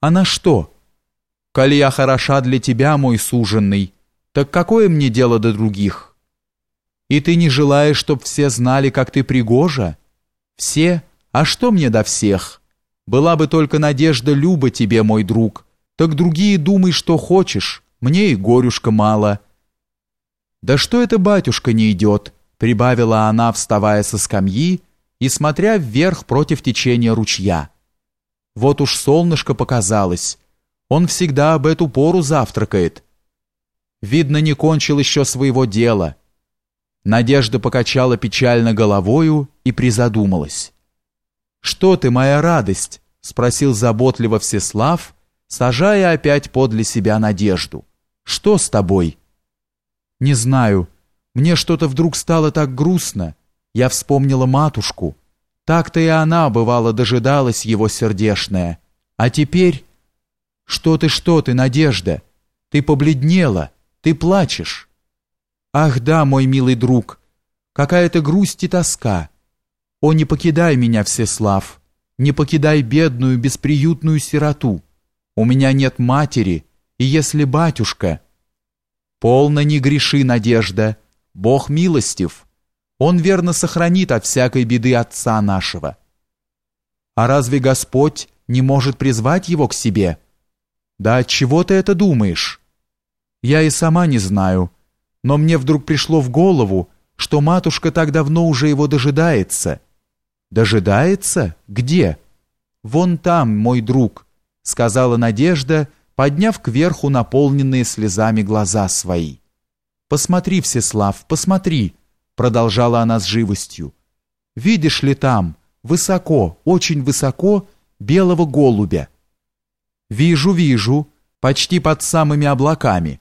А на что? Коли я хороша для тебя, мой суженный, так какое мне дело до других? И ты не желаешь, чтоб все знали, как ты пригожа? Все? А что мне до всех? Была бы только надежда Люба тебе, мой друг, так другие думай, что хочешь, мне и горюшка мало. Да что это батюшка не идет? Прибавила она, вставая со скамьи и смотря вверх против течения ручья. Вот уж солнышко показалось. Он всегда об эту пору завтракает. Видно, не кончил еще своего дела. Надежда покачала печально головою и призадумалась. «Что ты, моя радость?» — спросил заботливо Всеслав, сажая опять подле себя Надежду. «Что с тобой?» «Не знаю. Мне что-то вдруг стало так грустно. Я вспомнила матушку. Так-то и она, бывало, дожидалась его сердешная. А теперь... Что ты, что ты, Надежда? Ты побледнела, ты плачешь. Ах да, мой милый друг, какая-то грусть и тоска. О, не покидай меня, Всеслав, не покидай бедную, бесприютную сироту. У меня нет матери, и если батюшка... Полно не греши, Надежда, Бог милостив. Он верно сохранит от всякой беды отца нашего. А разве Господь не может призвать его к себе? Да от чего ты это думаешь? Я и сама не знаю, но мне вдруг пришло в голову, что матушка так давно уже его дожидается. Дожидается? Где? Вон там, мой друг, сказала Надежда, подняв кверху наполненные слезами глаза свои. Посмотри, Всеслав, посмотри продолжала она с живостью. Видишь ли там, высоко, очень высоко, белого голубя? Вижу, вижу, почти под самыми облаками.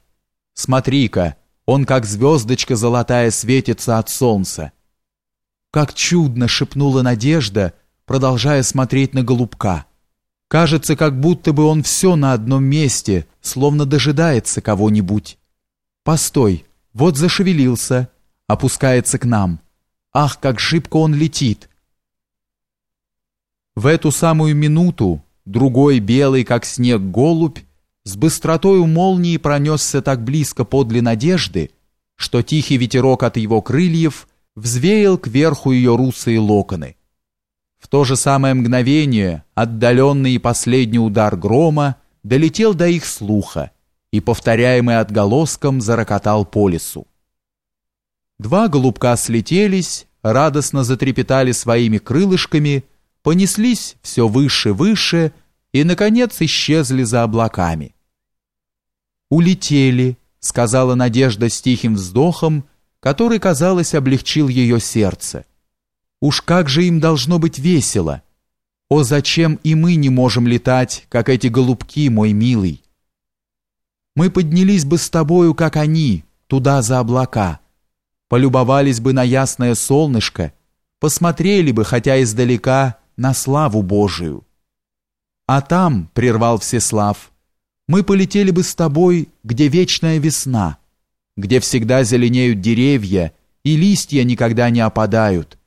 Смотри-ка, он как звездочка золотая светится от солнца. Как чудно шепнула Надежда, продолжая смотреть на голубка. Кажется, как будто бы он все на одном месте, словно дожидается кого-нибудь. Постой, вот зашевелился опускается к нам. Ах, как шибко он летит! В эту самую минуту другой белый, как снег, голубь с быстротой молнии пронесся так близко подле надежды, что тихий ветерок от его крыльев взвеял кверху ее русые локоны. В то же самое мгновение отдаленный и последний удар грома долетел до их слуха и, повторяемый отголоском, зарокотал по лесу. Два голубка слетелись, радостно затрепетали своими крылышками, понеслись все выше-выше и, наконец, исчезли за облаками. «Улетели», — сказала Надежда с тихим вздохом, который, казалось, облегчил ее сердце. «Уж как же им должно быть весело! О, зачем и мы не можем летать, как эти голубки, мой милый? Мы поднялись бы с тобою, как они, туда за облака» полюбовались бы на ясное солнышко, посмотрели бы, хотя издалека, на славу Божию. А там, прервал Всеслав, мы полетели бы с тобой, где вечная весна, где всегда зеленеют деревья и листья никогда не опадают,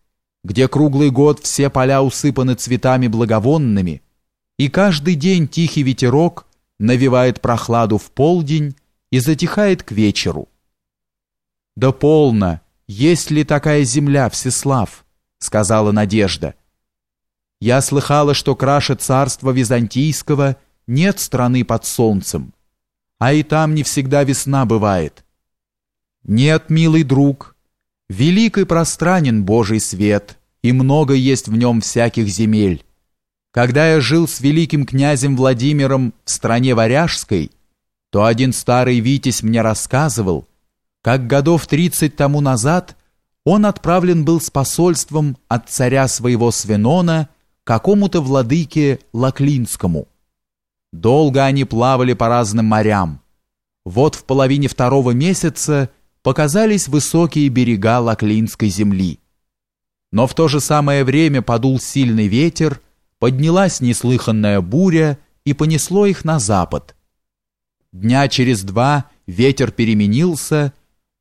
где круглый год все поля усыпаны цветами благовонными, и каждый день тихий ветерок навевает прохладу в полдень и затихает к вечеру. «Да полно! Есть ли такая земля, Всеслав?» — сказала Надежда. «Я слыхала, что краше царства Византийского нет страны под солнцем, а и там не всегда весна бывает». «Нет, милый друг, велик и пространен Божий свет, и много есть в нем всяких земель. Когда я жил с великим князем Владимиром в стране Варяжской, то один старый витязь мне рассказывал, как годов тридцать тому назад он отправлен был с посольством от царя своего Свенона какому-то владыке Лаклинскому. Долго они плавали по разным морям. Вот в половине второго месяца показались высокие берега Лаклинской земли. Но в то же самое время подул сильный ветер, поднялась неслыханная буря и понесло их на запад. Дня через два ветер переменился,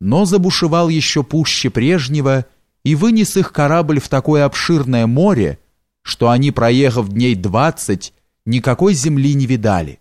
но забушевал еще пуще прежнего и вынес их корабль в такое обширное море, что они, проехав дней двадцать, никакой земли не видали.